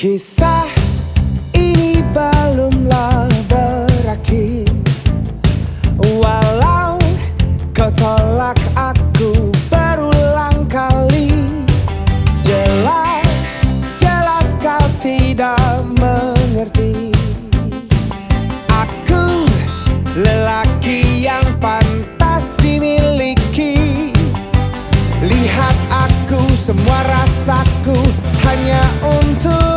Kisah ini belumlah berakhir. Walau kau tolak aku berulang kali. Jelas, jelas kau tidak mengerti. Aku lelaki yang pantas dimiliki. Lihat aku semua rasaku hanya untuk.